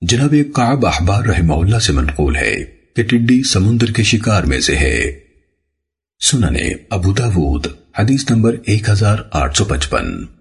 جناب قعب احبار رحمہ اللہ سے منقول ہے کہ ٹڈی سمندر کے شکار میں سے ہے۔ سننے ابو داود، حدیث نمبر ایک ہزار آٹھ سو پچپن۔